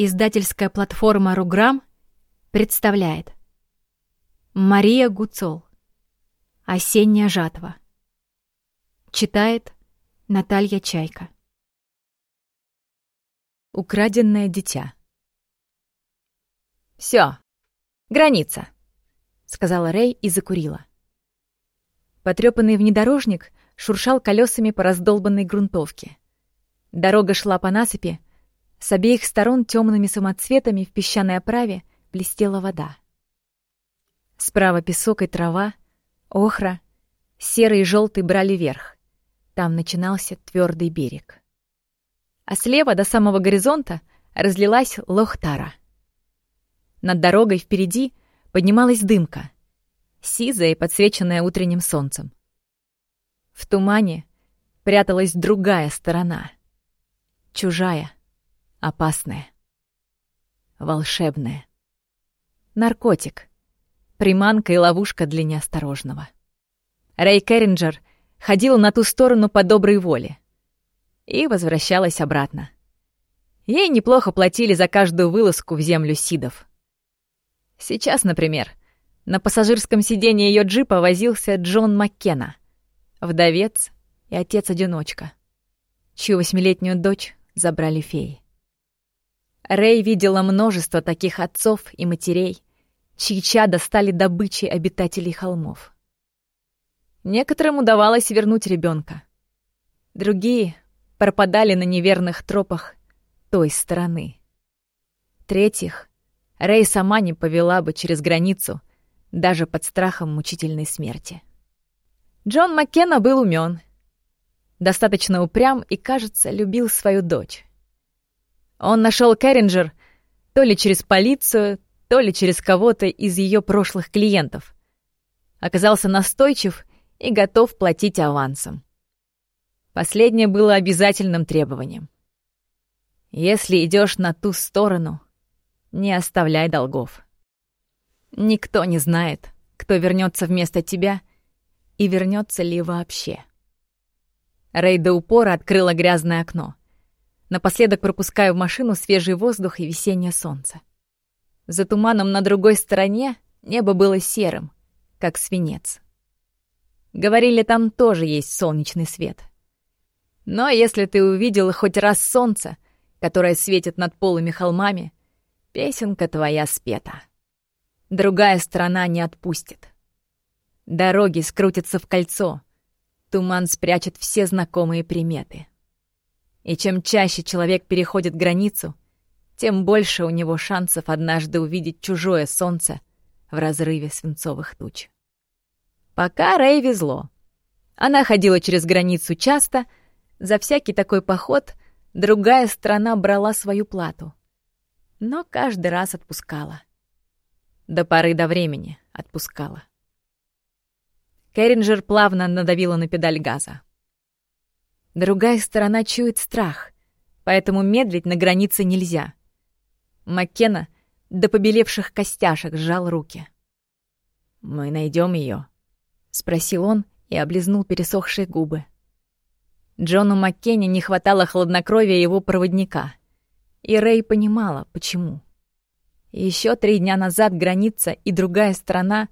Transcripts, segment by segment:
Издательская платформа «Руграм» представляет. Мария Гуцол. «Осенняя жатва» Читает Наталья Чайка. Украденное дитя «Всё, граница», — сказала Рэй и закурила. Потрёпанный внедорожник шуршал колёсами по раздолбанной грунтовке. Дорога шла по насыпи, с обеих сторон темными самоцветами в песчаной оправе блестела вода. Справа песок и трава, охра, серый и желтый брали верх. Там начинался твердый берег. А слева до самого горизонта разлилась Лохтара. Над дорогой впереди поднималась дымка, сизая и подсвеченная утренним солнцем. В тумане пряталась другая сторона, чужая — опасное, волшебное. Наркотик. Приманка и ловушка для неосторожного. Рэй Керринджер ходила на ту сторону по доброй воле и возвращалась обратно. Ей неплохо платили за каждую вылазку в землю Сидов. Сейчас, например, на пассажирском сиденье ее джипа возился Джон Маккена, вдовец и отец-одиночка, чью восьмилетнюю дочь забрали феи. Рэй видела множество таких отцов и матерей, чьи чада стали добычей обитателей холмов. Некоторым удавалось вернуть ребенка. Другие пропадали на неверных тропах той стороны. Третьих Рэй сама не повела бы через границу, даже под страхом мучительной смерти. Джон Маккена был умен, достаточно упрям и, кажется, любил свою дочь. Он нашел Кэрринджер то ли через полицию, то ли через кого-то из ее прошлых клиентов. Оказался настойчив и готов платить авансом. Последнее было обязательным требованием. Если идешь на ту сторону, не оставляй долгов. Никто не знает, кто вернется вместо тебя и вернется ли вообще. Рэй до упора открыла грязное окно напоследок пропуская в машину свежий воздух и весеннее солнце. За туманом на другой стороне небо было серым, как свинец. Говорили, там тоже есть солнечный свет. Но если ты увидел хоть раз солнце, которое светит над полыми холмами, песенка твоя спета. Другая сторона не отпустит. Дороги скрутятся в кольцо, туман спрячет все знакомые приметы. И чем чаще человек переходит границу, тем больше у него шансов однажды увидеть чужое солнце в разрыве свинцовых туч. Пока Рэй везло. Она ходила через границу часто, за всякий такой поход другая страна брала свою плату. Но каждый раз отпускала. До поры до времени отпускала. Керринджер плавно надавила на педаль газа. Другая сторона чует страх, поэтому медлить на границе нельзя. Маккена до побелевших костяшек сжал руки. «Мы найдем ее, спросил он и облизнул пересохшие губы. Джону Маккене не хватало хладнокровия его проводника, и Рэй понимала, почему. Еще три дня назад граница и другая страна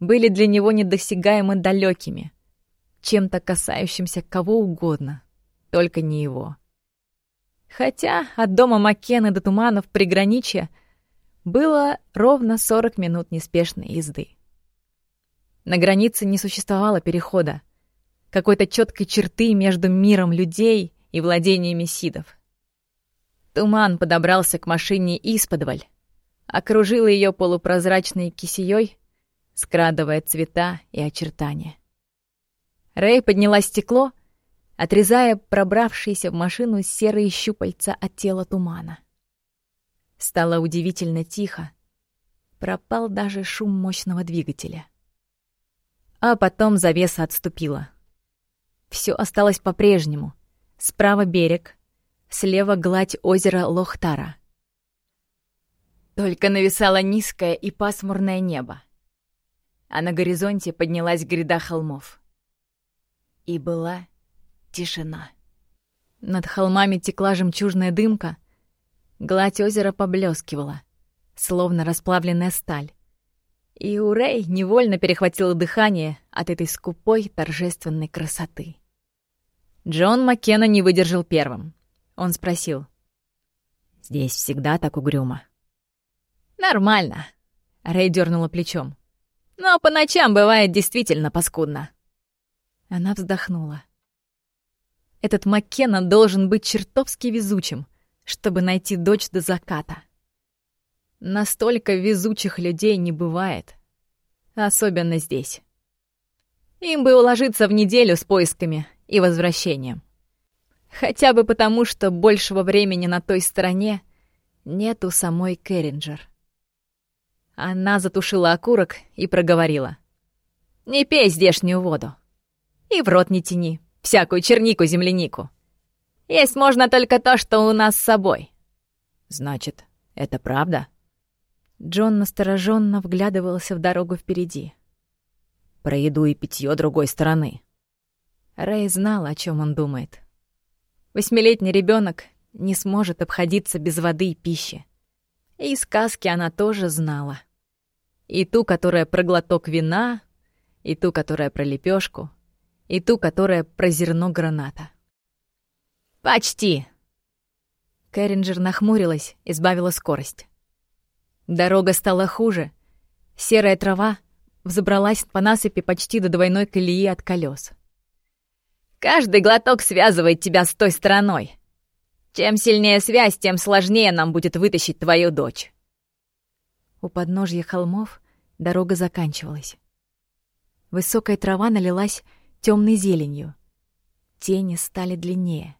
были для него недосягаемо далекими — чем-то касающимся кого угодно, только не его. Хотя от дома Маккена до Туманов приграничья было ровно 40 минут неспешной езды. На границе не существовало перехода, какой-то четкой черты между миром людей и владениями сидов. Туман подобрался к машине исподволь, окружил ее полупрозрачной кисеей, скрадывая цвета и очертания. Рэй подняла стекло, отрезая пробравшиеся в машину серые щупальца от тела тумана. Стало удивительно тихо. Пропал даже шум мощного двигателя. А потом завеса отступила. Все осталось по-прежнему. Справа берег, слева гладь озера Лохтара. Только нависало низкое и пасмурное небо. А на горизонте поднялась гряда холмов. И была тишина. Над холмами текла жемчужная дымка, Гладь озера поблескивала, словно расплавленная сталь. И у Рэй невольно перехватило дыхание от этой скупой торжественной красоты. Джон Маккена не выдержал первым. Он спросил. «Здесь всегда так угрюмо». «Нормально», — Рэй дернула плечом. «Но по ночам бывает действительно паскудно». Она вздохнула. Этот Маккена должен быть чертовски везучим, чтобы найти дочь до заката. Настолько везучих людей не бывает. Особенно здесь. Им бы уложиться в неделю с поисками и возвращением. Хотя бы потому, что большего времени на той стороне нет у самой Керринджер. Она затушила окурок и проговорила. «Не пей здешнюю воду. И в рот не тяни всякую чернику-землянику. Есть можно только то, что у нас с собой». «Значит, это правда?» Джон настороженно вглядывался в дорогу впереди. «Про еду и питье другой стороны». Рэй знал, о чем он думает. Восьмилетний ребенок не сможет обходиться без воды и пищи. И сказки она тоже знала. И ту, которая про глоток вина, и ту, которая про лепешку, и ту, которая про зерно граната. «Почти!» Кэрринджер нахмурилась и сбавила скорость. Дорога стала хуже. Серая трава взобралась по насыпи почти до двойной колеи от колес. «Каждый глоток связывает тебя с той стороной. Чем сильнее связь, тем сложнее нам будет вытащить твою дочь». У подножья холмов дорога заканчивалась. Высокая трава налилась темной зеленью. Тени стали длиннее.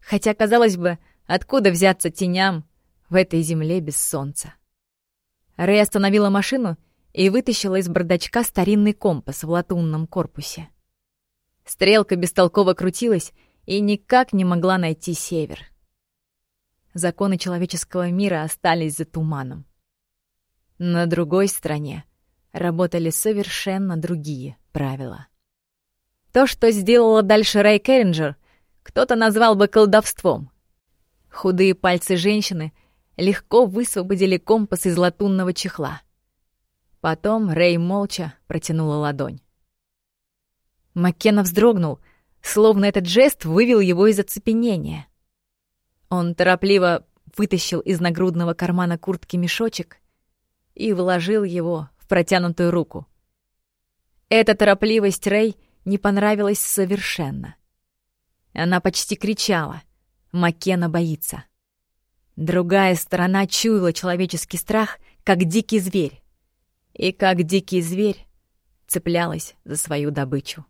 Хотя, казалось бы, откуда взяться теням в этой земле без солнца? Рэй остановила машину и вытащила из бардачка старинный компас в латунном корпусе. Стрелка бестолково крутилась и никак не могла найти север. Законы человеческого мира остались за туманом. На другой стороне работали совершенно другие правила. То, что сделала дальше Рэй Керринджер, кто-то назвал бы колдовством. Худые пальцы женщины — легко высвободили компас из латунного чехла. Потом Рэй молча протянула ладонь. Маккена вздрогнул, словно этот жест вывел его из оцепенения. Он торопливо вытащил из нагрудного кармана куртки мешочек и вложил его в протянутую руку. Эта торопливость Рэй не понравилась совершенно. Она почти кричала. Маккена боится. Другая сторона чуяла человеческий страх, как дикий зверь. И как дикий зверь цеплялась за свою добычу.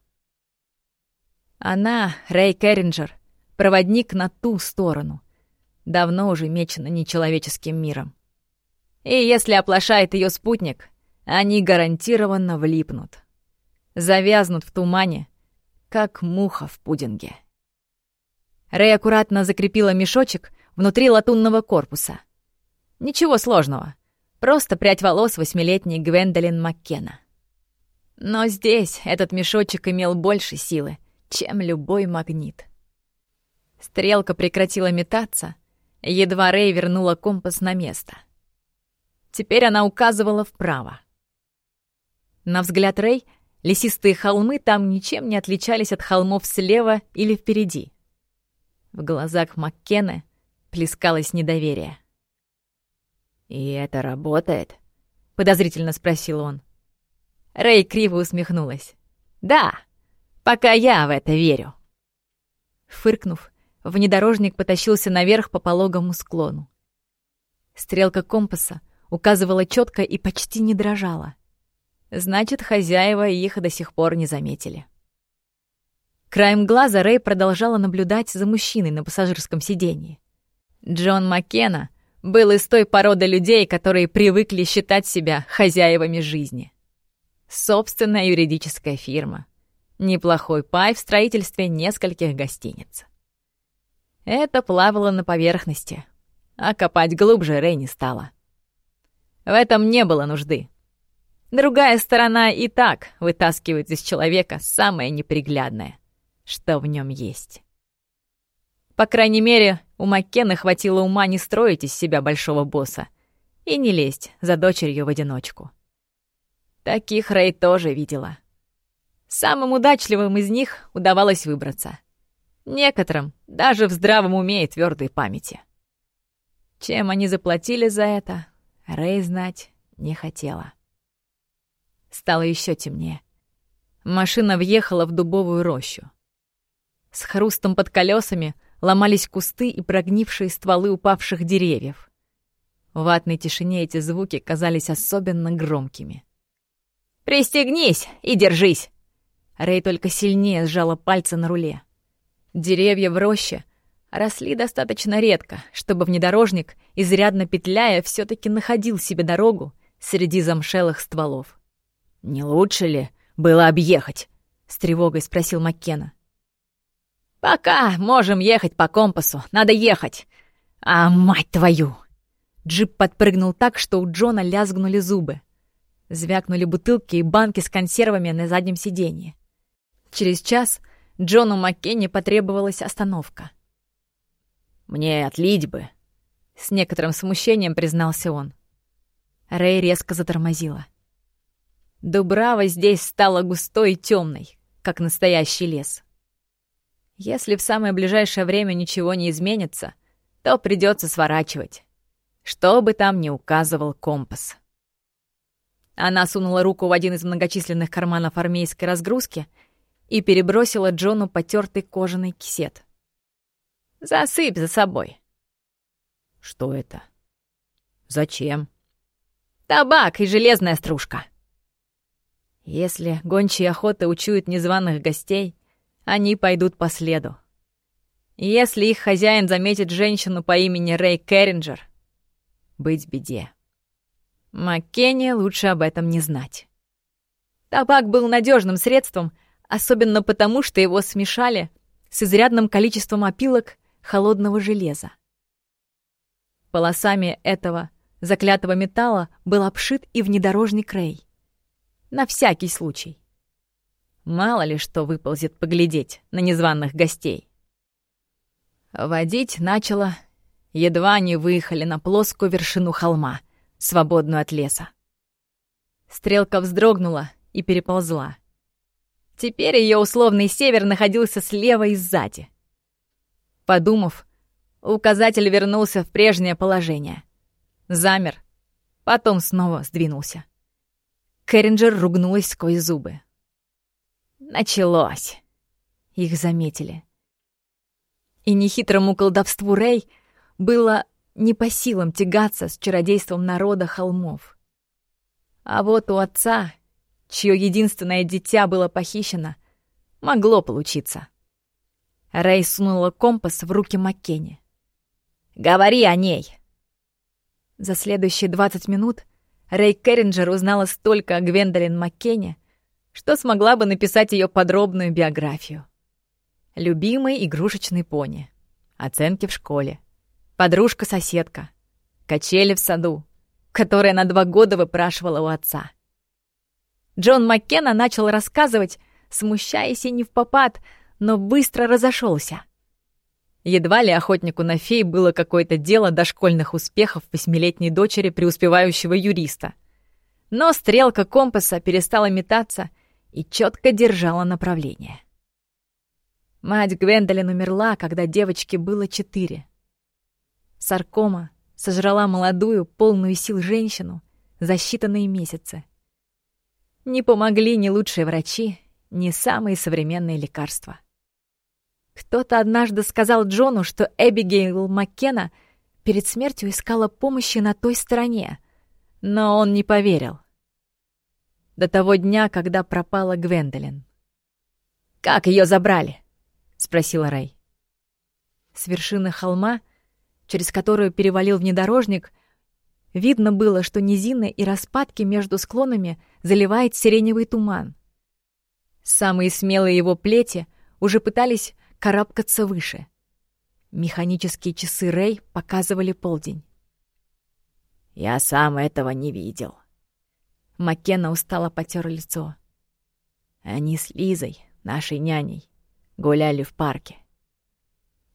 Она, Рэй Керринджер, проводник на ту сторону, давно уже мечена нечеловеческим миром. И если оплошает ее спутник, они гарантированно влипнут. Завязнут в тумане, как муха в пудинге. Рэй аккуратно закрепила мешочек внутри латунного корпуса. Ничего сложного. Просто прядь волос восьмилетней Гвендолин Маккена. Но здесь этот мешочек имел больше силы, чем любой магнит. Стрелка прекратила метаться, едва Рэй вернула компас на место. Теперь она указывала вправо. На взгляд Рэй, лесистые холмы там ничем не отличались от холмов слева или впереди. В глазах Маккены плескалось недоверие. «И это работает?» — подозрительно спросил он. Рэй криво усмехнулась. «Да, пока я в это верю». Фыркнув, внедорожник потащился наверх по пологому склону. Стрелка компаса указывала четко и почти не дрожала. Значит, хозяева их до сих пор не заметили. Краем глаза Рэй продолжала наблюдать за мужчиной на пассажирском сиденье. Джон Маккена был из той породы людей, которые привыкли считать себя хозяевами жизни. Собственная юридическая фирма. Неплохой пай в строительстве нескольких гостиниц. Это плавало на поверхности, а копать глубже Рэй не стала. В этом не было нужды. Другая сторона и так вытаскивает из человека самое неприглядное, что в нем есть. По крайней мере, у Маккена хватило ума не строить из себя большого босса и не лезть за дочерью в одиночку. Таких Рэй тоже видела. Самым удачливым из них удавалось выбраться. Некоторым даже в здравом уме и твердой памяти. Чем они заплатили за это, Рэй знать не хотела. Стало еще темнее. Машина въехала в дубовую рощу. С хрустом под колесами ломались кусты и прогнившие стволы упавших деревьев. В ватной тишине эти звуки казались особенно громкими. «Пристегнись и держись!» Рэй только сильнее сжала пальцы на руле. Деревья в роще росли достаточно редко, чтобы внедорожник, изрядно петляя, все таки находил себе дорогу среди замшелых стволов. «Не лучше ли было объехать?» — с тревогой спросил Маккена. «Пока можем ехать по компасу. Надо ехать. А, мать твою!» Джип подпрыгнул так, что у Джона лязгнули зубы. Звякнули бутылки и банки с консервами на заднем сиденье. Через час Джону Маккенни потребовалась остановка. «Мне отлить бы», — с некоторым смущением признался он. Рэй резко затормозила. Дубрава здесь стала густой и темной, как настоящий лес. Если в самое ближайшее время ничего не изменится, то придется сворачивать, что бы там ни указывал компас. Она сунула руку в один из многочисленных карманов армейской разгрузки и перебросила Джону потертый кожаный кисет. «Засыпь за собой». «Что это? Зачем?» «Табак и железная стружка». Если гончие охоты учуют незваных гостей, они пойдут по следу. Если их хозяин заметит женщину по имени Рэй Керринджер, быть беде. Маккенни лучше об этом не знать. Табак был надежным средством, особенно потому, что его смешали с изрядным количеством опилок холодного железа. Полосами этого заклятого металла был обшит и внедорожник Рэй. На всякий случай. Мало ли что выползет поглядеть на незваных гостей. Водить начало, едва они выехали на плоскую вершину холма, свободную от леса. Стрелка вздрогнула и переползла. Теперь ее условный север находился слева и сзади. Подумав, указатель вернулся в прежнее положение. Замер, потом снова сдвинулся. Кэрринджер ругнулась сквозь зубы. Началось. Их заметили. И нехитрому колдовству Рэй было не по силам тягаться с чародейством народа холмов. А вот у отца, чье единственное дитя было похищено, могло получиться. Рэй сунула компас в руки Маккенни. «Говори о ней!» За следующие двадцать минут Рэй Керринджер узнала столько о Гвендолин Маккенни, что смогла бы написать ее подробную биографию. Любимый игрушечный пони. Оценки в школе. Подружка-соседка. Качели в саду, которая на два года выпрашивала у отца. Джон Маккена начал рассказывать, смущаясь и не в попад, но быстро разошелся. Едва ли охотнику на фей было какое-то дело до школьных успехов восьмилетней дочери преуспевающего юриста. Но стрелка компаса перестала метаться, и четко держала направление. Мать Гвендолин умерла, когда девочке было четыре. Саркома сожрала молодую, полную сил женщину за считанные месяцы. Не помогли ни лучшие врачи, ни самые современные лекарства. Кто-то однажды сказал Джону, что Эбигейл Маккена перед смертью искала помощи на той стороне, но он не поверил до того дня, когда пропала Гвендолин. «Как ее забрали?» — спросила Рэй. С вершины холма, через которую перевалил внедорожник, видно было, что низины и распадки между склонами заливает сиреневый туман. Самые смелые его плети уже пытались карабкаться выше. Механические часы Рэй показывали полдень. «Я сам этого не видел», Маккена устало потер лицо. Они с Лизой, нашей няней, гуляли в парке.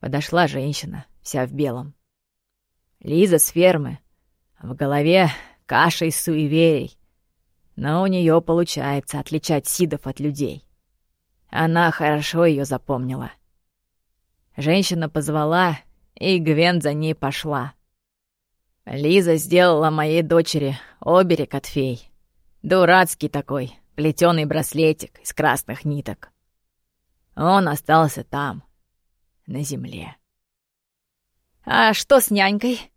Подошла женщина, вся в белом. Лиза с фермы. В голове каша из суеверий. Но у нее получается отличать сидов от людей. Она хорошо ее запомнила. Женщина позвала, и Гвен за ней пошла. Лиза сделала моей дочери оберег от фей. Дурацкий такой, плетеный браслетик из красных ниток. Он остался там, на земле. «А что с нянькой?»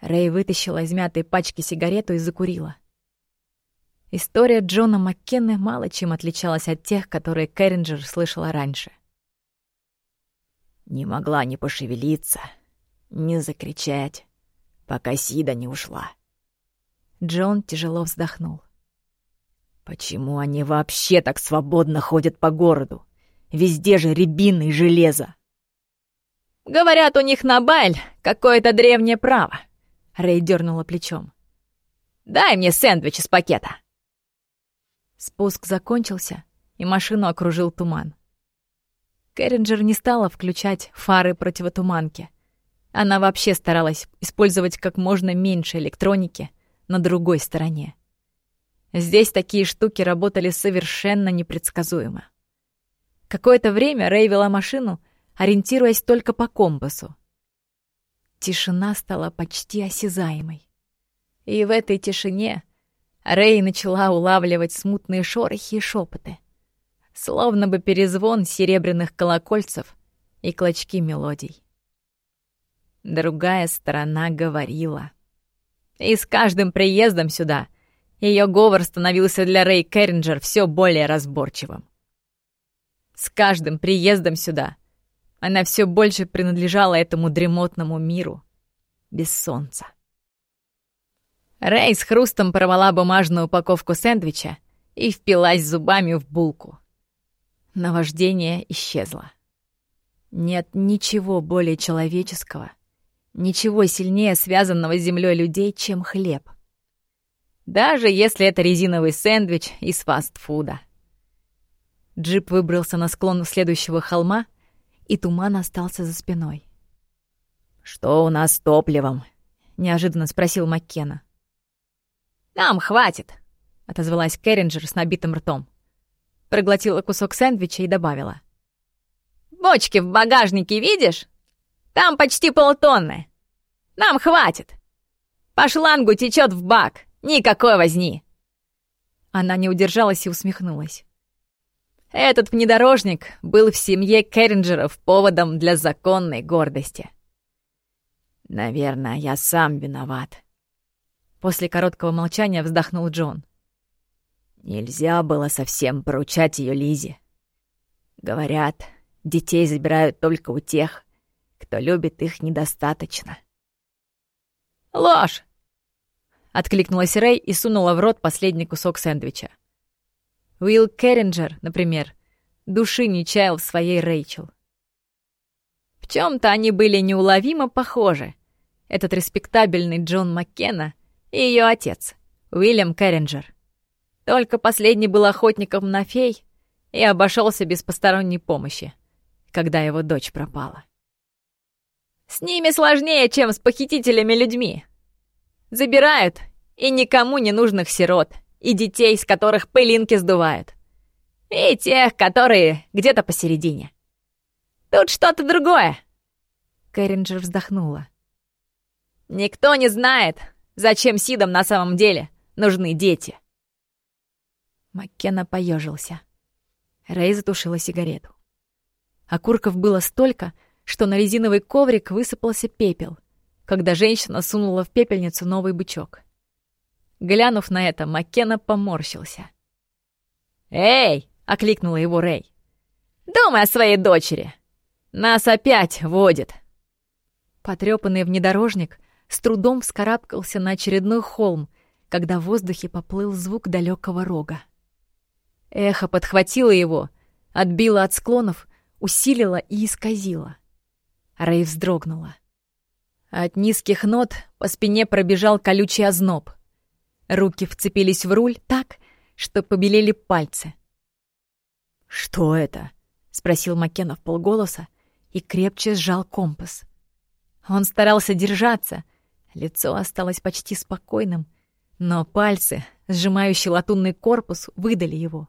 Рэй вытащила из мятой пачки сигарету и закурила. История Джона Маккенны мало чем отличалась от тех, которые Кэрринджер слышала раньше. Не могла ни пошевелиться, ни закричать, пока Сида не ушла. Джон тяжело вздохнул. Почему они вообще так свободно ходят по городу? Везде же рябины и железо. Говорят, у них на Байль какое-то древнее право. Рэй дернула плечом. Дай мне сэндвич из пакета. Спуск закончился, и машину окружил туман. Кэрринджер не стала включать фары противотуманки. Она вообще старалась использовать как можно меньше электроники на другой стороне. Здесь такие штуки работали совершенно непредсказуемо. Какое-то время Рэй вела машину, ориентируясь только по компасу. Тишина стала почти осязаемой. И в этой тишине Рэй начала улавливать смутные шорохи и шепоты, словно бы перезвон серебряных колокольцев и клочки мелодий. Другая сторона говорила. И с каждым приездом сюда ее говор становился для Рэй Керринджер все более разборчивым. С каждым приездом сюда она все больше принадлежала этому дремотному миру без солнца. Рэй с хрустом порвала бумажную упаковку сэндвича и впилась зубами в булку. Наваждение исчезло. Нет ничего более человеческого, ничего сильнее связанного с землей людей, чем хлеб. Даже если это резиновый сэндвич из фастфуда. Джип выбрался на склон следующего холма, и туман остался за спиной. «Что у нас с топливом?» — неожиданно спросил Маккена. «Нам хватит», — отозвалась Керринджер с набитым ртом. Проглотила кусок сэндвича и добавила. «Бочки в багажнике видишь? Там почти полтонны. Нам хватит. По шлангу течет в бак. Никакой возни». Она не удержалась и усмехнулась. Этот внедорожник был в семье Керринджеров поводом для законной гордости. «Наверное, я сам виноват». После короткого молчания вздохнул Джон. Нельзя было совсем поручать ее Лизе. Говорят, детей забирают только у тех, кто любит их недостаточно. «Ложь!» — откликнулась Рэй и сунула в рот последний кусок сэндвича. Уилл Керринджер, например, души не чаял в своей Рэйчел. В чем то они были неуловимо похожи. Этот респектабельный Джон Маккена и ее отец, Уильям Керринджер. Только последний был охотником на фей и обошелся без посторонней помощи, когда его дочь пропала. «С ними сложнее, чем с похитителями людьми. Забирают и никому не нужных сирот, и детей, с которых пылинки сдувают. И тех, которые где-то посередине. Тут что-то другое. Кэрринджер вздохнула. Никто не знает, зачем Сидам на самом деле нужны дети. Маккена поежился. Рэй затушила сигарету. Окурков было столько, что на резиновый коврик высыпался пепел, когда женщина сунула в пепельницу новый бычок. Глянув на это, Маккена поморщился. «Эй!» — окликнула его Рэй. «Думай о своей дочери! Нас опять водит!» Потрёпанный внедорожник с трудом вскарабкался на очередной холм, когда в воздухе поплыл звук далекого рога. Эхо подхватило его, отбило от склонов, усилило и исказило. Рэй вздрогнула. От низких нот по спине пробежал колючий озноб — Руки вцепились в руль так, что побелели пальцы. «Что это?» — спросил Маккена в полголоса и крепче сжал компас. Он старался держаться, лицо осталось почти спокойным, но пальцы, сжимающие латунный корпус, выдали его.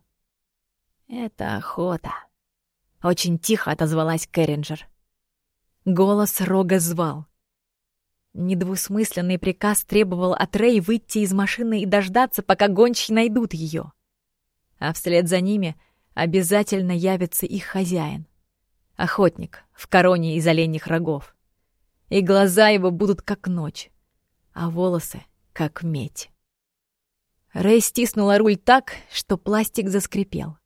«Это охота», — очень тихо отозвалась Кэрринджер. Голос Рога звал. Недвусмысленный приказ требовал от Рэй выйти из машины и дождаться, пока гончие найдут ее. А вслед за ними обязательно явится их хозяин. Охотник в короне из оленьих рогов. И глаза его будут как ночь, а волосы как медь. Рэй стиснула руль так, что пластик заскрипел.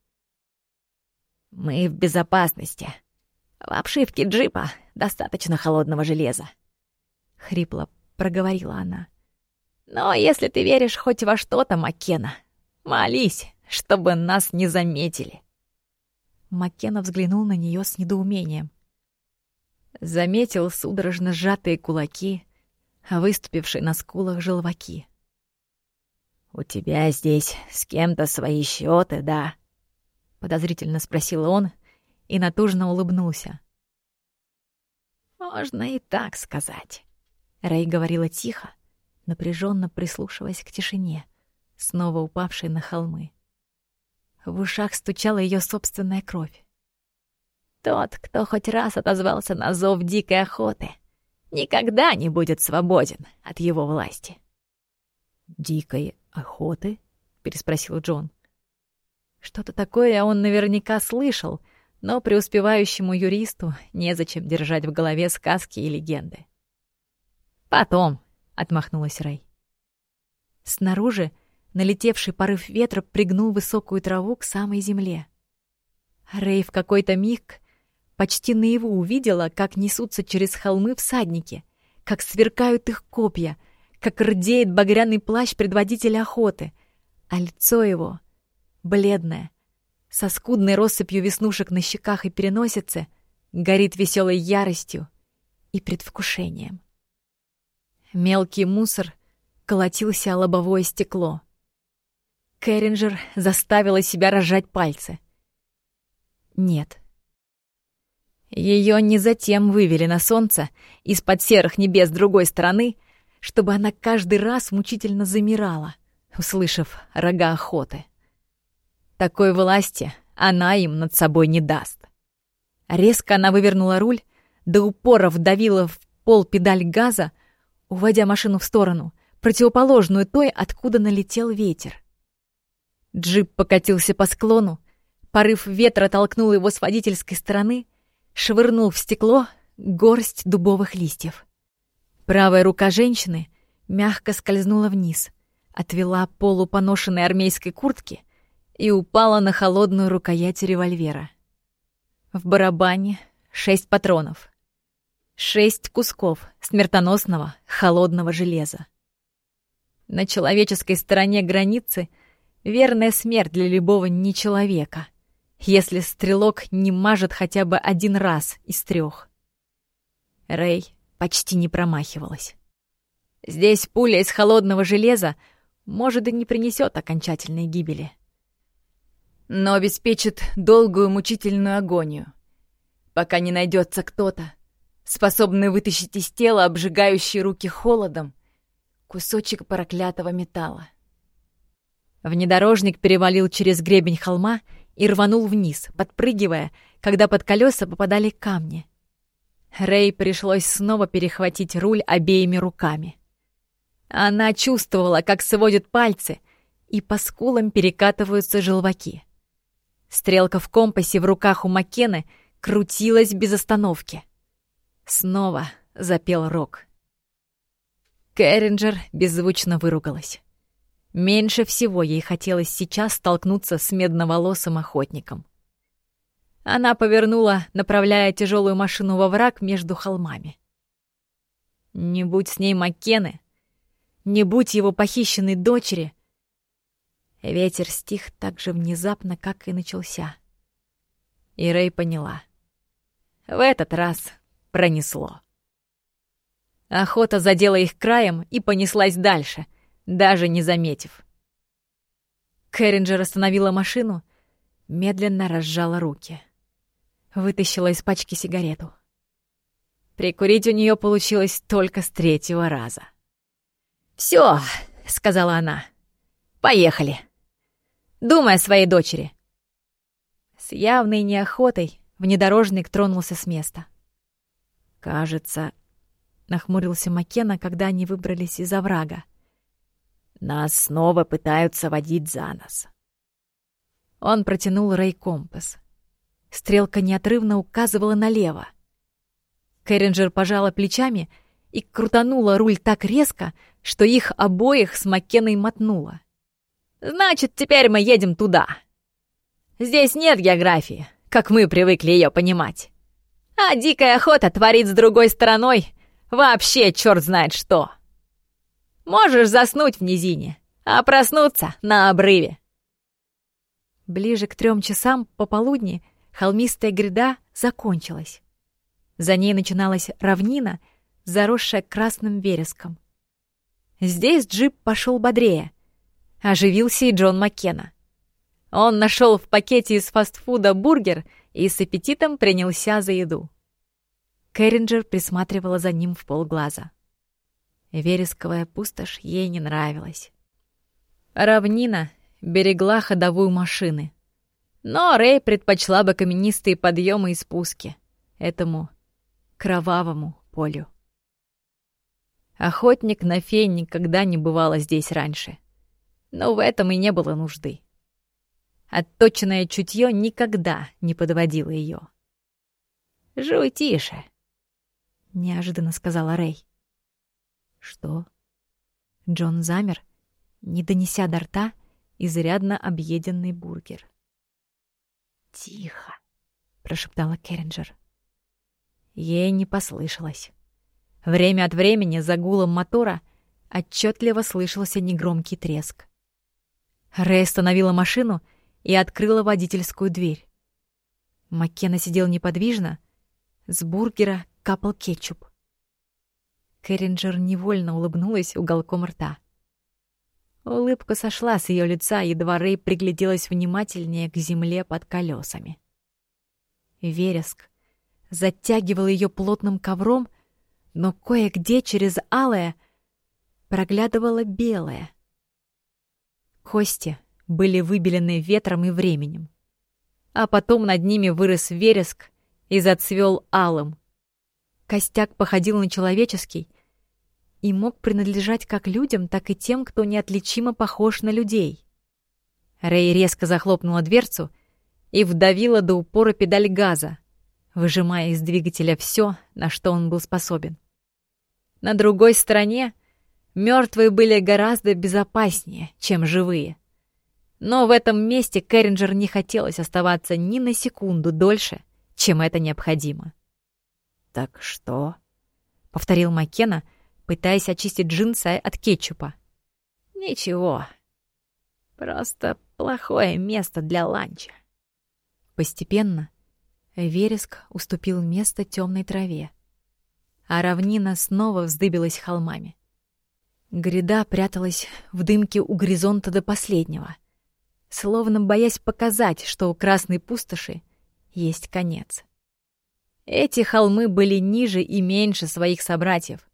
«Мы в безопасности. В обшивке джипа достаточно холодного железа», — хрипло проговорила она. «Но если ты веришь хоть во что-то, Маккена, молись, чтобы нас не заметили». Маккена взглянул на нее с недоумением. Заметил судорожно сжатые кулаки, выступившие на скулах желваки. «У тебя здесь с кем-то свои счеты, да?» — подозрительно спросил он и натужно улыбнулся. «Можно и так сказать», — Рэй говорила тихо, напряженно прислушиваясь к тишине, снова упавшей на холмы. В ушах стучала ее собственная кровь. «Тот, кто хоть раз отозвался на зов дикой охоты, никогда не будет свободен от его власти». «Дикой охоты?» — переспросил Джон. Что-то такое он наверняка слышал, но преуспевающему юристу незачем держать в голове сказки и легенды. «Потом», — отмахнулась Рэй. Снаружи налетевший порыв ветра пригнул высокую траву к самой земле. Рэй в какой-то миг почти наяву увидела, как несутся через холмы всадники, как сверкают их копья — как рдеет багряный плащ предводителя охоты, а лицо его, бледное, со скудной россыпью веснушек на щеках и переносице, горит веселой яростью и предвкушением. Мелкий мусор колотился о лобовое стекло. Кэрринджер заставила себя разжать пальцы. Нет. Ее не затем вывели на солнце из-под серых небес другой стороны — чтобы она каждый раз мучительно замирала, услышав рога охоты. Такой власти она им над собой не даст. Резко она вывернула руль, до упора вдавила в пол педаль газа, уводя машину в сторону, противоположную той, откуда налетел ветер. Джип покатился по склону, порыв ветра толкнул его с водительской стороны, швырнул в стекло горсть дубовых листьев. Правая рука женщины мягко скользнула вниз, отвела полу армейской куртки и упала на холодную рукоять револьвера. В барабане шесть патронов. Шесть кусков смертоносного холодного железа. На человеческой стороне границы верная смерть для любого нечеловека, если стрелок не мажет хотя бы один раз из трех. Рэй почти не промахивалась. Здесь пуля из холодного железа, может, и не принесет окончательной гибели. Но обеспечит долгую мучительную агонию, пока не найдется кто-то, способный вытащить из тела обжигающие руки холодом кусочек проклятого металла. Внедорожник перевалил через гребень холма и рванул вниз, подпрыгивая, когда под колеса попадали камни. Рэй пришлось снова перехватить руль обеими руками. Она чувствовала, как сводят пальцы, и по скулам перекатываются желваки. Стрелка в компасе в руках у Маккены крутилась без остановки. Снова запел рок. Кэрринджер беззвучно выругалась. Меньше всего ей хотелось сейчас столкнуться с медноволосым охотником. Она повернула, направляя тяжелую машину во враг между холмами. Не будь с ней Маккены, не будь его похищенной дочери. Ветер стих так же внезапно, как и начался. И Рэй поняла. В этот раз пронесло. Охота задела их краем и понеслась дальше, даже не заметив. Кэрринджер остановила машину, медленно разжала руки — Вытащила из пачки сигарету. Прикурить у нее получилось только с третьего раза. «Все», — сказала она, — «поехали. Думай о своей дочери». С явной неохотой внедорожник тронулся с места. «Кажется...» — нахмурился Маккена, когда они выбрались из оврага. «Нас снова пытаются водить за нос». Он протянул Рэй компас. Стрелка неотрывно указывала налево. Кэрринджер пожала плечами и крутанула руль так резко, что их обоих с Маккеной мотнуло. «Значит, теперь мы едем туда. Здесь нет географии, как мы привыкли ее понимать. А дикая охота творит с другой стороной вообще черт знает что. Можешь заснуть в низине, а проснуться на обрыве. Ближе к трем часам пополудни холмистая гряда закончилась. За ней начиналась равнина, заросшая красным вереском. Здесь джип пошел бодрее. Оживился и Джон Маккена. Он нашел в пакете из фастфуда бургер и с аппетитом принялся за еду. Кэрринджер присматривала за ним в полглаза. Вересковая пустошь ей не нравилась. Равнина берегла ходовую машины. Но Рэй предпочла бы каменистые подъемы и спуски этому кровавому полю. Охотник на фей никогда не бывала здесь раньше. Но в этом и не было нужды. Отточенное чутье никогда не подводило ее. «Жуй тише», — неожиданно сказала Рэй. «Что?» Джон замер, не донеся до рта изрядно объеденный бургер. «Тихо!» — прошептала Керринджер. Ей не послышалось. Время от времени за гулом мотора отчетливо слышался негромкий треск. Рэй остановила машину и открыла водительскую дверь. Маккена сидел неподвижно, с бургера капал кетчуп. Керринджер невольно улыбнулась уголком рта. Улыбка сошла с ее лица, едва Рэй пригляделась внимательнее к земле под колесами. Вереск затягивал ее плотным ковром, но кое-где через алое проглядывало белое. Кости были выбелены ветром и временем. А потом над ними вырос вереск и зацвел алым. Костяк походил на человеческий, и мог принадлежать как людям, так и тем, кто неотличимо похож на людей. Рэй резко захлопнула дверцу и вдавила до упора педаль газа, выжимая из двигателя все, на что он был способен. На другой стороне мертвые были гораздо безопаснее, чем живые. Но в этом месте Кэрринджер не хотелось оставаться ни на секунду дольше, чем это необходимо. «Так что?» — повторил Маккена — пытаясь очистить джинсы от кетчупа. «Ничего. Просто плохое место для ланча». Постепенно вереск уступил место темной траве, а равнина снова вздыбилась холмами. Гряда пряталась в дымке у горизонта до последнего, словно боясь показать, что у красной пустоши есть конец. Эти холмы были ниже и меньше своих собратьев,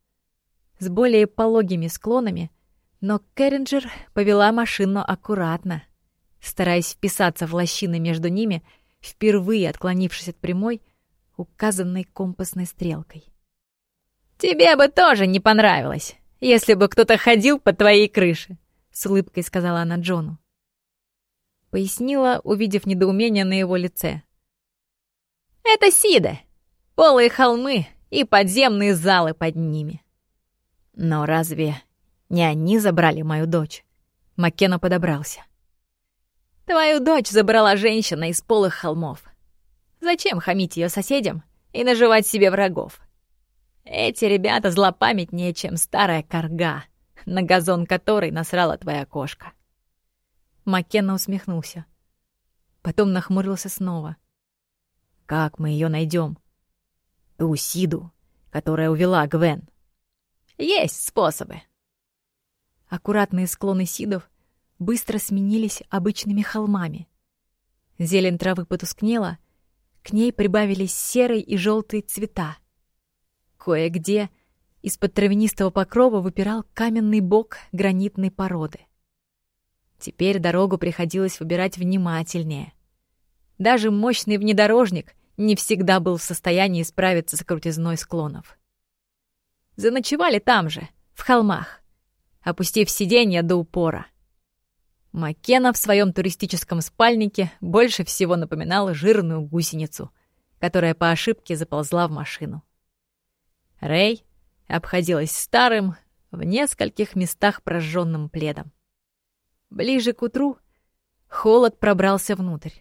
с более пологими склонами, но Керринджер повела машину аккуратно, стараясь вписаться в лощины между ними, впервые отклонившись от прямой, указанной компасной стрелкой. «Тебе бы тоже не понравилось, если бы кто-то ходил по твоей крыше», — с улыбкой сказала она Джону. Пояснила, увидев недоумение на его лице. «Это Сида, полые холмы и подземные залы под ними. Но разве не они забрали мою дочь? Маккена подобрался. Твою дочь забрала женщина из полых холмов. Зачем хамить ее соседям и наживать себе врагов? Эти ребята злопамятнее, чем старая корга, на газон которой насрала твоя кошка. Маккена усмехнулся. Потом нахмурился снова. «Как мы ее найдем? Ту Сиду, которая увела Гвен». Есть способы. Аккуратные склоны сидов быстро сменились обычными холмами. Зелень травы потускнела, к ней прибавились серые и желтые цвета. Кое-где из-под травянистого покрова выпирал каменный бок гранитной породы. Теперь дорогу приходилось выбирать внимательнее. Даже мощный внедорожник не всегда был в состоянии справиться с крутизной склонов. Заночевали там же, в холмах, опустив сиденье до упора. Маккена в своем туристическом спальнике больше всего напоминала жирную гусеницу, которая по ошибке заползла в машину. Рэй обходилась старым, в нескольких местах прожженным пледом. Ближе к утру холод пробрался внутрь.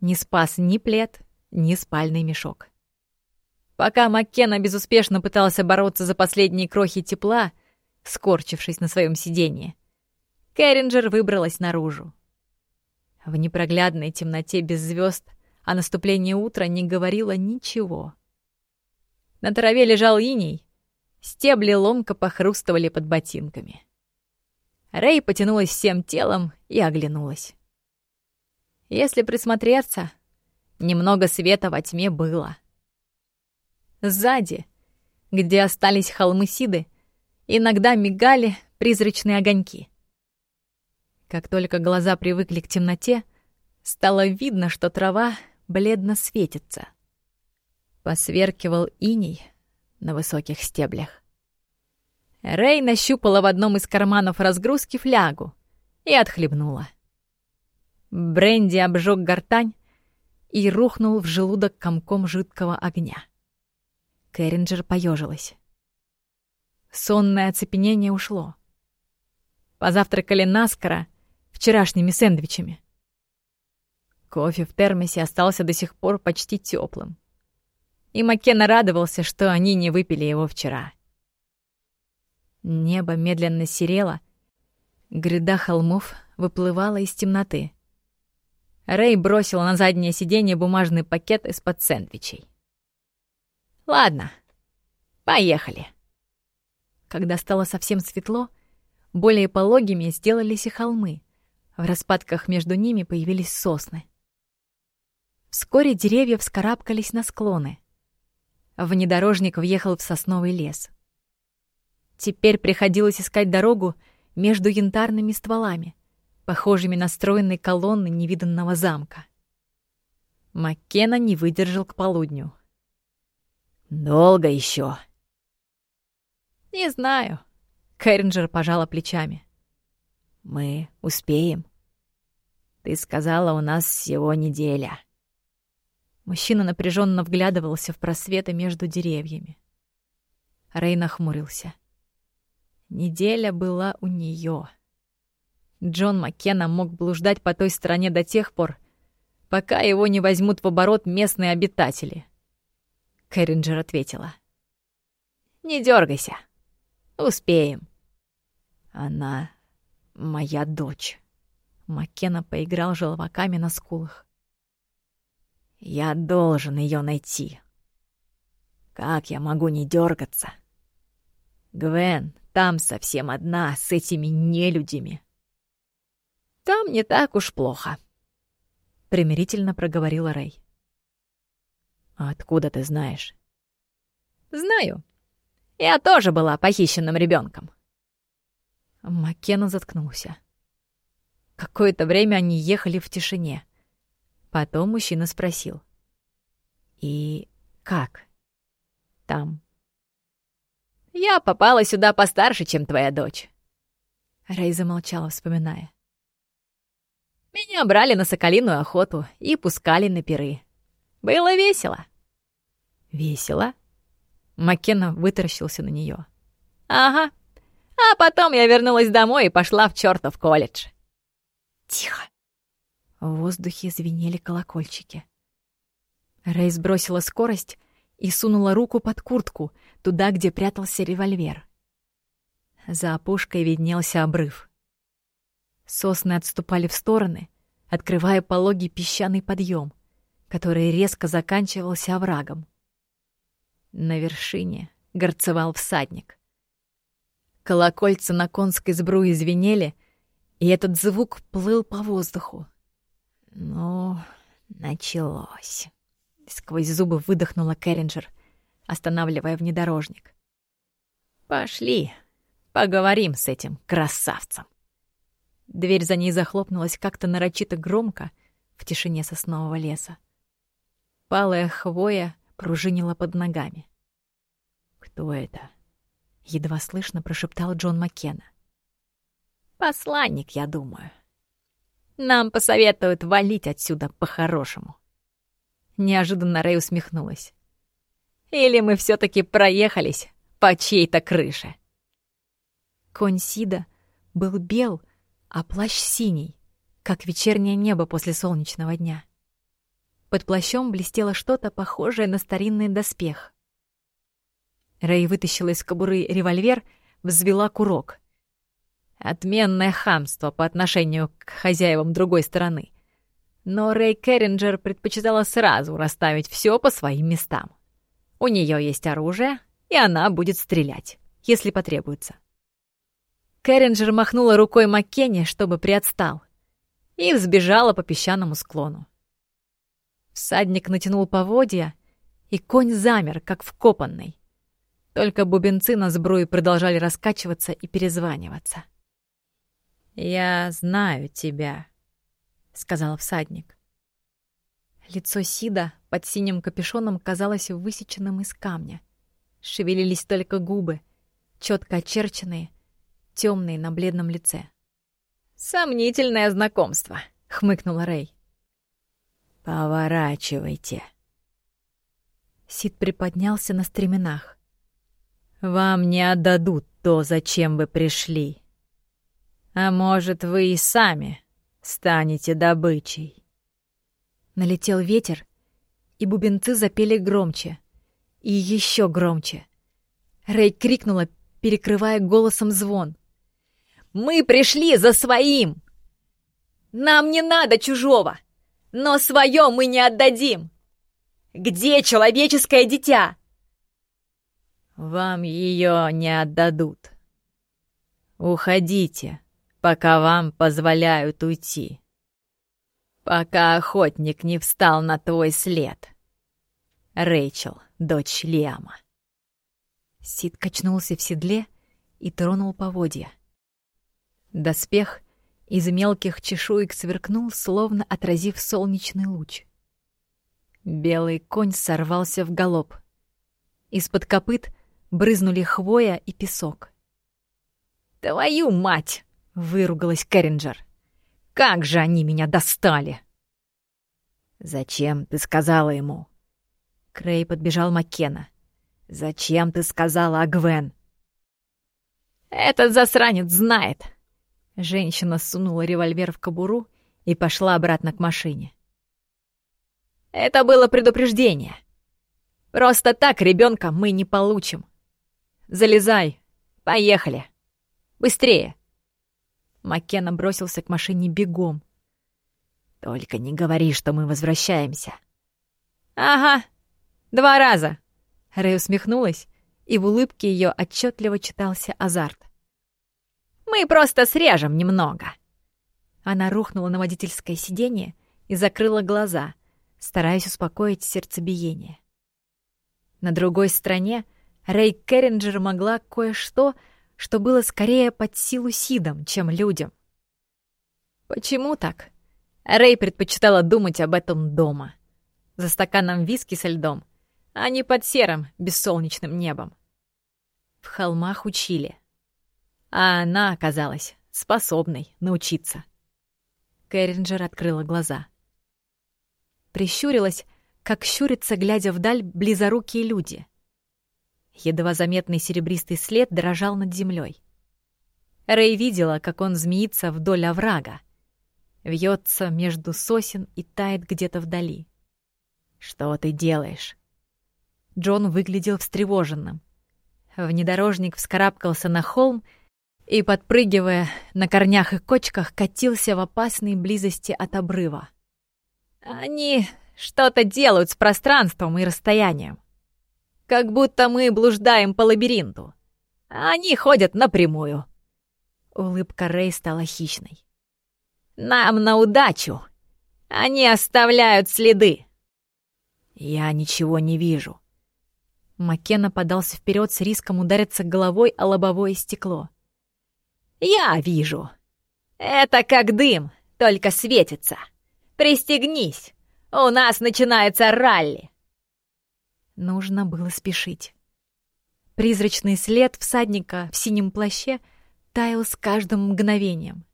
Не спас ни плед, ни спальный мешок. Пока Маккена безуспешно пытался бороться за последние крохи тепла, скорчившись на своем сиденье, Кэрринджер выбралась наружу. В непроглядной темноте без звезд о наступлении утра не говорила ничего. На траве лежал иней, стебли ломко похрустывали под ботинками. Рэй потянулась всем телом и оглянулась. Если присмотреться, немного света во тьме было. Сзади, где остались холмы Сиды, иногда мигали призрачные огоньки. Как только глаза привыкли к темноте, стало видно, что трава бледно светится. Посверкивал иней на высоких стеблях. Рэй нащупала в одном из карманов разгрузки флягу и отхлебнула. Бренди обжег гортань и рухнул в желудок комком жидкого огня. Кэрринджер поежилась. Сонное оцепенение ушло. Позавтракали наскоро — вчерашними сэндвичами. Кофе в термосе остался до сих пор почти теплым. И Маккена радовался, что они не выпили его вчера. Небо медленно серело, гряда холмов выплывала из темноты. Рэй бросила на заднее сиденье бумажный пакет из-под сэндвичей. «Ладно, поехали». Когда стало совсем светло, более пологими сделались и холмы. В распадках между ними появились сосны. Вскоре деревья вскарабкались на склоны. Внедорожник въехал в сосновый лес. Теперь приходилось искать дорогу между янтарными стволами, похожими на стройные колонны невиданного замка. Маккена не выдержал к полудню. «Долго еще. «Не знаю», — Кэрринджер пожала плечами. «Мы успеем?» «Ты сказала, у нас всего неделя». Мужчина напряженно вглядывался в просветы между деревьями. Рэй нахмурился. Неделя была у нее. Джон Маккена мог блуждать по той стороне до тех пор, пока его не возьмут в оборот местные обитатели. Кэрринджер ответила. «Не дергайся. Успеем». Она Моя дочь. Маккена поиграл желваками на скулах. Я должен ее найти. Как я могу не дергаться? Гвен там совсем одна с этими нелюдями. Там не так уж плохо, примирительно проговорила Рэй. А откуда ты знаешь? Знаю. Я тоже была похищенным ребенком. Маккена заткнулся. Какое-то время они ехали в тишине. Потом мужчина спросил. «И как? Там?» «Я попала сюда постарше, чем твоя дочь». Рэй замолчала, вспоминая. «Меня брали на соколиную охоту и пускали на пиры. Было весело». «Весело?» Маккена вытаращился на нее. «Ага, а потом я вернулась домой и пошла в чертов колледж. Тихо. В воздухе звенели колокольчики. Рэй сбросила скорость и сунула руку под куртку, туда, где прятался револьвер. За опушкой виднелся обрыв. Сосны отступали в стороны, открывая пологий песчаный подъем, который резко заканчивался оврагом. На вершине горцевал всадник. Колокольца на конской сбруе звенели, и этот звук плыл по воздуху. Ну, началось. Сквозь зубы выдохнула Кэрринджер, останавливая внедорожник. «Пошли, поговорим с этим красавцем». Дверь за ней захлопнулась как-то нарочито громко в тишине соснового леса. Палая хвоя пружинила под ногами. «Кто это?» — едва слышно прошептал Джон Маккена. «Посланник, я думаю. Нам посоветуют валить отсюда по-хорошему». Неожиданно Рэй усмехнулась. «Или мы все таки проехались по чьей-то крыше?» Конь Сида был бел, а плащ синий, как вечернее небо после солнечного дня. Под плащом блестело что-то похожее на старинный доспех. Рэй вытащила из кобуры револьвер, взвела курок. Отменное хамство по отношению к хозяевам другой стороны. Но Рэй Керринджер предпочитала сразу расставить все по своим местам. У нее есть оружие, и она будет стрелять, если потребуется. Керринджер махнула рукой Маккенни, чтобы приотстал, и взбежала по песчаному склону. Всадник натянул поводья, и конь замер, как вкопанный. Только бубенцы на сбруе продолжали раскачиваться и перезваниваться. «Я знаю тебя», — сказал всадник. Лицо Сида под синим капюшоном казалось высеченным из камня. Шевелились только губы, четко очерченные, темные на бледном лице. «Сомнительное знакомство», — хмыкнула Рэй. «Поворачивайте». Сид приподнялся на стременах. «Вам не отдадут то, зачем вы пришли. А может, вы и сами станете добычей». Налетел ветер, и бубенцы запели громче. И еще громче. Рэй крикнула, перекрывая голосом звон. «Мы пришли за своим! Нам не надо чужого!» Но свое мы не отдадим! Где человеческое дитя?» «Вам ее не отдадут. Уходите, пока вам позволяют уйти. Пока охотник не встал на твой след. Рэйчел, дочь Лиама». Сид качнулся в седле и тронул поводья. Доспех из мелких чешуек сверкнул, словно отразив солнечный луч. Белый конь сорвался в галоп. Из-под копыт брызнули хвоя и песок. «Твою мать!» — выругалась Керринджер. «Как же они меня достали!» «Зачем ты сказала ему?» Крей подбежал Маккена. «Зачем ты сказала о Гвен?» «Этот засранец знает!» Женщина сунула револьвер в кобуру и пошла обратно к машине. «Это было предупреждение. Просто так ребенка мы не получим. Залезай. Поехали. Быстрее!» Маккена бросился к машине бегом. «Только не говори, что мы возвращаемся». «Ага, два раза!» Рэй усмехнулась, и в улыбке ее отчетливо читался азарт. Мы просто срежем немного». Она рухнула на водительское сиденье и закрыла глаза, стараясь успокоить сердцебиение. На другой стороне Рэй Керринджер могла кое-что, что было скорее под силу Сидам, чем людям. Почему так? Рэй предпочитала думать об этом дома. За стаканом виски со льдом, а не под серым, бессолнечным небом. В холмах учили. А она оказалась способной научиться. Кэрринджер открыла глаза. Прищурилась, как щурится, глядя вдаль, близорукие люди. Едва заметный серебристый след дрожал над землей. Рэй видела, как он змеится вдоль оврага, вьется между сосен и тает где-то вдали. «Что ты делаешь?» Джон выглядел встревоженным. Внедорожник вскарабкался на холм и, подпрыгивая на корнях и кочках, катился в опасной близости от обрыва. Они что-то делают с пространством и расстоянием. Как будто мы блуждаем по лабиринту. Они ходят напрямую. Улыбка Рэй стала хищной. Нам на удачу. Они оставляют следы. Я ничего не вижу. Маккена подался вперед с риском удариться головой о лобовое стекло. «Я вижу. Это как дым, только светится. Пристегнись, у нас начинается ралли!» Нужно было спешить. Призрачный след всадника в синем плаще таял с каждым мгновением.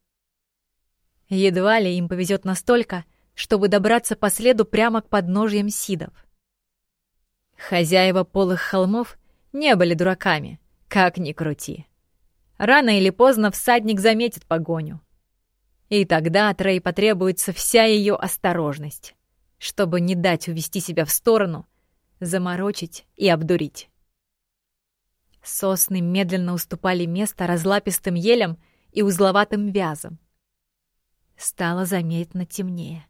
Едва ли им повезет настолько, чтобы добраться по следу прямо к подножьям Сидов. Хозяева полых холмов не были дураками, как ни крути. Рано или поздно всадник заметит погоню. И тогда от Рэй потребуется вся ее осторожность, чтобы не дать увести себя в сторону, заморочить и обдурить. Сосны медленно уступали место разлапистым елям и узловатым вязам. Стало заметно темнее.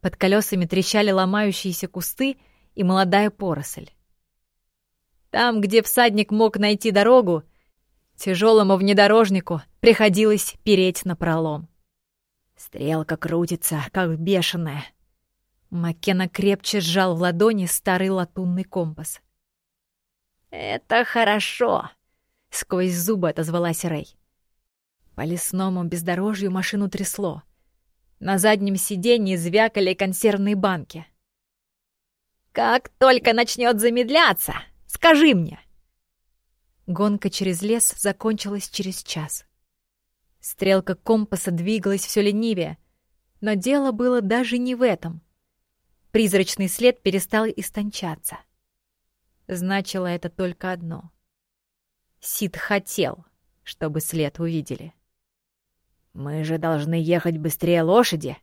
Под колесами трещали ломающиеся кусты и молодая поросль. Там, где всадник мог найти дорогу, тяжелому внедорожнику приходилось переть на пролом. Стрелка крутится, как бешеная. Маккена крепче сжал в ладони старый латунный компас. «Это хорошо», — сквозь зубы отозвалась Рэй. По лесному бездорожью машину трясло. На заднем сиденье звякали консервные банки. «Как только начнет замедляться, скажи мне!» Гонка через лес закончилась через час. Стрелка компаса двигалась все ленивее, но дело было даже не в этом. Призрачный след перестал истончаться. Значило это только одно. Сид хотел, чтобы след увидели. «Мы же должны ехать быстрее лошади!»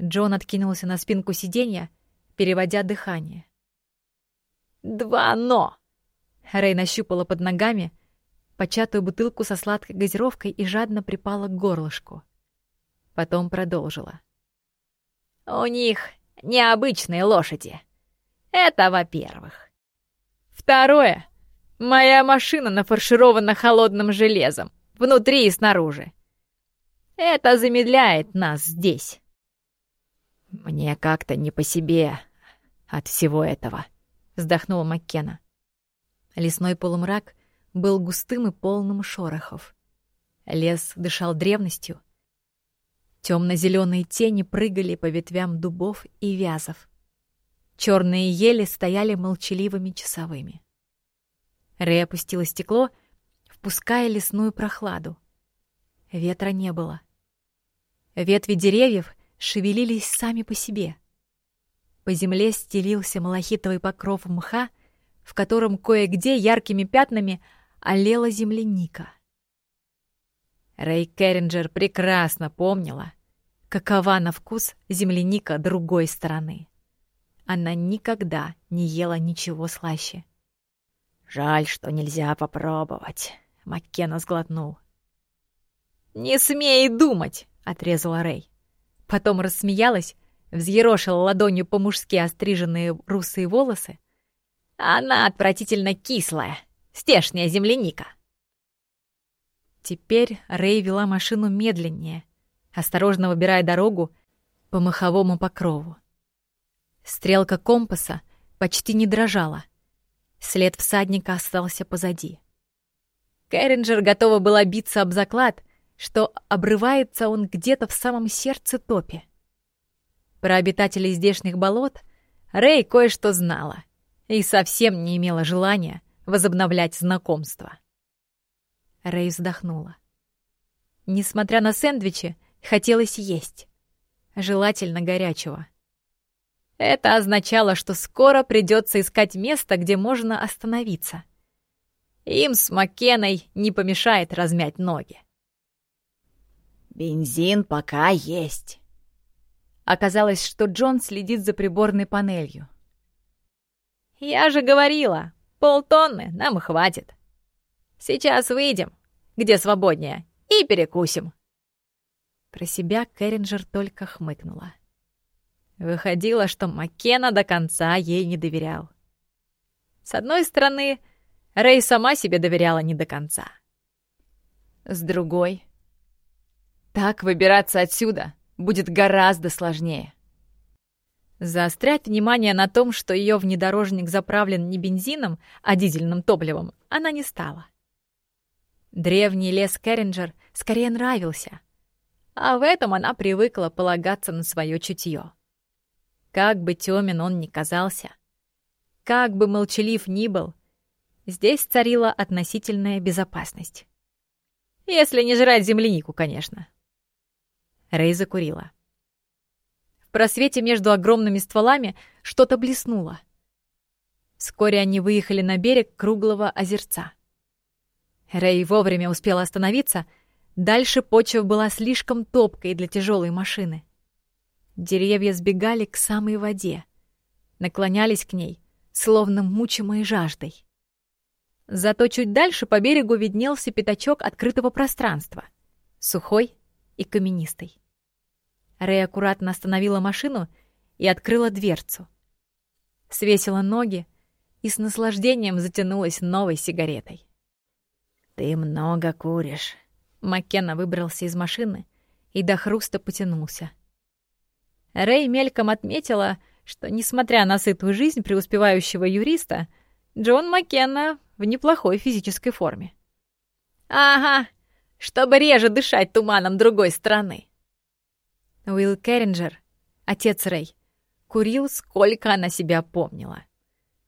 Джон откинулся на спинку сиденья, переводя дыхание. «Два «но»!» Рэй нащупала под ногами початую бутылку со сладкой газировкой и жадно припала к горлышку. Потом продолжила. «У них необычные лошади. Это во-первых. Второе. Моя машина нафарширована холодным железом, внутри и снаружи. Это замедляет нас здесь. Мне как-то не по себе от всего этого, вздохнула Маккена. Лесной полумрак был густым и полным шорохов. Лес дышал древностью. Темно-зеленые тени прыгали по ветвям дубов и вязов. Черные ели стояли молчаливыми часовыми. Рэй опустила стекло, впуская лесную прохладу. Ветра не было. Ветви деревьев шевелились сами по себе. По земле стелился малахитовый покров мха, в котором кое-где яркими пятнами олела земляника. Рэй Керринджер прекрасно помнила, какова на вкус земляника другой стороны. Она никогда не ела ничего слаще. «Жаль, что нельзя попробовать», — Маккена сглотнул. «Не смей думать!» — отрезала Рэй. Потом рассмеялась, взъерошила ладонью по-мужски остриженные русые волосы. «Она отвратительно кислая, стешняя земляника». Теперь Рэй вела машину медленнее, осторожно выбирая дорогу по маховому покрову. Стрелка компаса почти не дрожала. След всадника остался позади. Кэрринджер готова была биться об заклад, что обрывается он где-то в самом сердце топи. Про обитателей здешних болот Рэй кое-что знала и совсем не имела желания возобновлять знакомство. Рэй вздохнула. Несмотря на сэндвичи, хотелось есть. Желательно горячего. Это означало, что скоро придется искать место, где можно остановиться. Им с Маккеной не помешает размять ноги. «Бензин пока есть». Оказалось, что Джон следит за приборной панелью. «Я же говорила, полтонны нам хватит. Сейчас выйдем, где свободнее, и перекусим». Про себя Кэрринджер только хмыкнула. Выходило, что Маккена до конца ей не доверял. С одной стороны, Рэй сама себе доверяла не до конца. С другой, так выбираться отсюда будет гораздо сложнее. Заострять внимание на том, что ее внедорожник заправлен не бензином, а дизельным топливом, она не стала. Древний лес Керринджер скорее нравился, а в этом она привыкла полагаться на свое чутье. Как бы темен он ни казался, как бы молчалив ни был, здесь царила относительная безопасность. Если не жрать землянику, конечно. Рэй закурила. В просвете между огромными стволами что-то блеснуло. Вскоре они выехали на берег круглого озерца. Рэй вовремя успела остановиться. Дальше почва была слишком топкой для тяжелой машины. Деревья сбегали к самой воде, наклонялись к ней, словно мучимые жаждой. Зато чуть дальше по берегу виднелся пятачок открытого пространства, сухой и каменистый. Рэй аккуратно остановила машину и открыла дверцу. Свесила ноги и с наслаждением затянулась новой сигаретой. «Ты много куришь». Маккена выбрался из машины и до хруста потянулся. Рэй мельком отметила, что, несмотря на сытую жизнь преуспевающего юриста, Джон Маккенна в неплохой физической форме. «Ага, чтобы реже дышать туманом другой страны». Уилл Керринджер, отец Рэй, курил, сколько она себя помнила.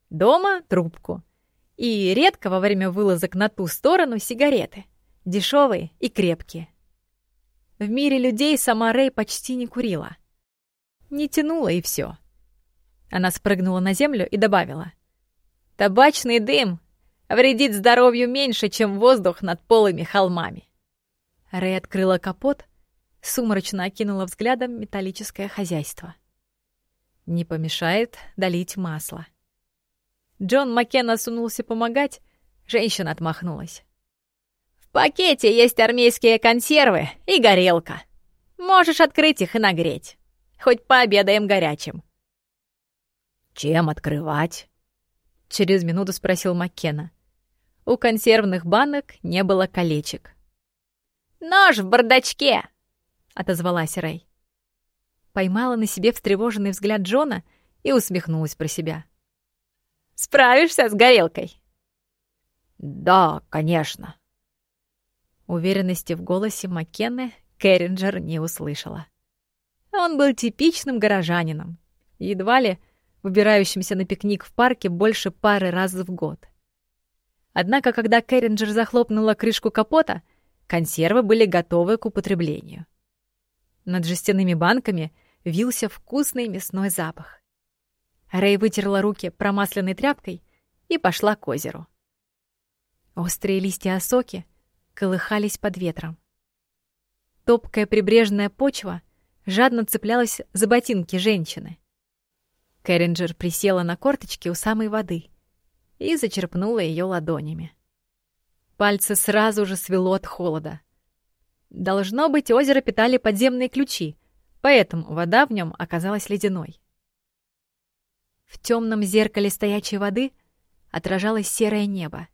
Дома — трубку, и редко во время вылазок на ту сторону сигареты. Дешевые и крепкие. В мире людей сама Рэй почти не курила. Не тянула и все. Она спрыгнула на землю и добавила. «Табачный дым вредит здоровью меньше, чем воздух над полыми холмами». Рэй открыла капот, сумрачно окинула взглядом металлическое хозяйство. Не помешает долить масло. Джон Маккена сунулся помогать, женщина отмахнулась. «В пакете есть армейские консервы и горелка. Можешь открыть их и нагреть. Хоть пообедаем горячим». «Чем открывать?» Через минуту спросил Маккена. У консервных банок не было колечек. «Нож в бардачке!» — отозвалась Рэй. Поймала на себе встревоженный взгляд Джона и усмехнулась про себя. Справишься с горелкой?» «Да, конечно». Уверенности в голосе Маккенны Керринджер не услышала. Он был типичным горожанином, едва ли выбирающимся на пикник в парке больше пары раз в год. Однако, когда Керринджер захлопнула крышку капота, консервы были готовы к употреблению. Над жестяными банками вился вкусный мясной запах. Рэй вытерла руки промасленной тряпкой и пошла к озеру. Острые листья осоки колыхались под ветром. Топкая прибрежная почва жадно цеплялась за ботинки женщины. Кэрринджер присела на корточки у самой воды и зачерпнула ее ладонями. Пальцы сразу же свело от холода. Должно быть, озеро питали подземные ключи, поэтому вода в нем оказалась ледяной. В темном зеркале стоячей воды отражалось серое небо.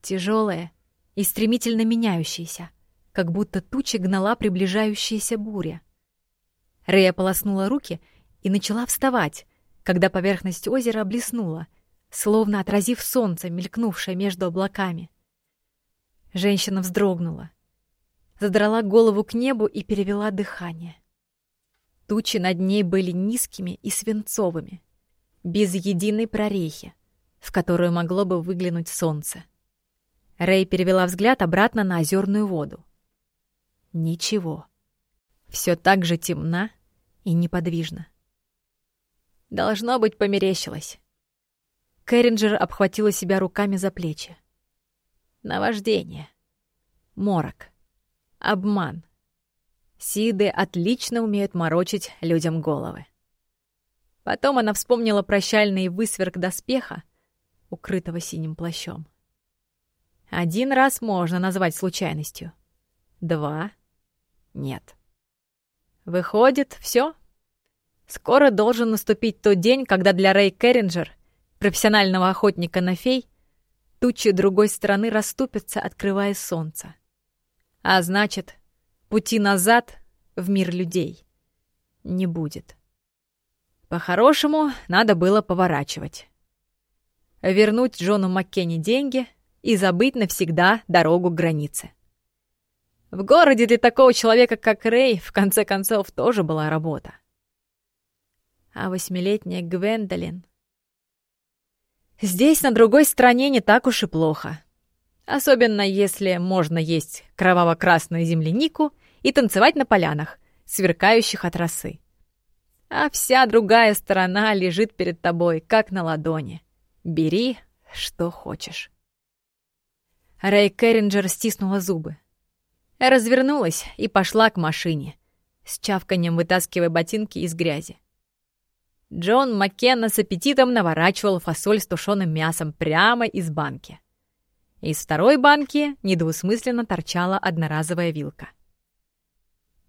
Тяжелое и стремительно меняющееся, как будто тучи гнала приближающаяся буря. Рэя полоснула руки и начала вставать, когда поверхность озера блеснула, словно отразив солнце, мелькнувшее между облаками. Женщина вздрогнула, задрала голову к небу и перевела дыхание. Тучи над ней были низкими и свинцовыми без единой прорехи, в которую могло бы выглянуть солнце. Рэй перевела взгляд обратно на озерную воду. Ничего. Все так же темна и неподвижна. Должно быть, померещилось. Кэрринджер обхватила себя руками за плечи. Наваждение. Морок. Обман. Сиды отлично умеют морочить людям головы. Потом она вспомнила прощальный высверк доспеха, укрытого синим плащом. Один раз можно назвать случайностью. Два — нет. Выходит, все. Скоро должен наступить тот день, когда для Рэй Керринджер, профессионального охотника на фей, тучи другой стороны расступятся, открывая солнце. А значит, пути назад в мир людей не будет. По-хорошему, надо было поворачивать. Вернуть Джону Маккенни деньги и забыть навсегда дорогу к границе. В городе для такого человека, как Рэй, в конце концов, тоже была работа. А восьмилетняя Гвендолин... Здесь, на другой стороне, не так уж и плохо. Особенно если можно есть кроваво-красную землянику и танцевать на полянах, сверкающих от росы. А вся другая сторона лежит перед тобой, как на ладони. Бери, что хочешь. Рэй Керринджер стиснула зубы. Развернулась и пошла к машине, с чавканием вытаскивая ботинки из грязи. Джон Маккенна с аппетитом наворачивал фасоль с тушеным мясом прямо из банки. Из второй банки недвусмысленно торчала одноразовая вилка.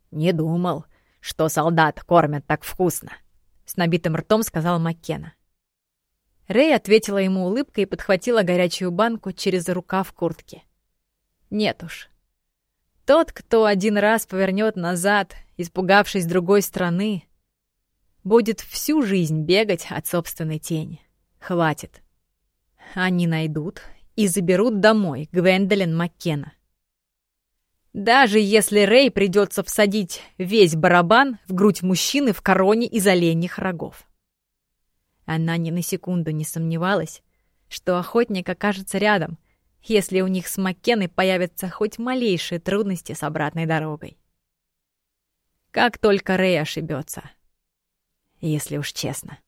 «Не думал, что солдат кормят так вкусно», — с набитым ртом сказал Маккена. Рэй ответила ему улыбкой и подхватила горячую банку через рукав куртки. «Нет уж. Тот, кто один раз повернет назад, испугавшись другой страны, будет всю жизнь бегать от собственной тени. Хватит. Они найдут и заберут домой Гвендолин Маккена. Даже если Рэй придется всадить весь барабан в грудь мужчины в короне из оленьих рогов. Она ни на секунду не сомневалась, что охотник окажется рядом, если у них с Маккеной появятся хоть малейшие трудности с обратной дорогой. Как только Рэй ошибется, если уж честно.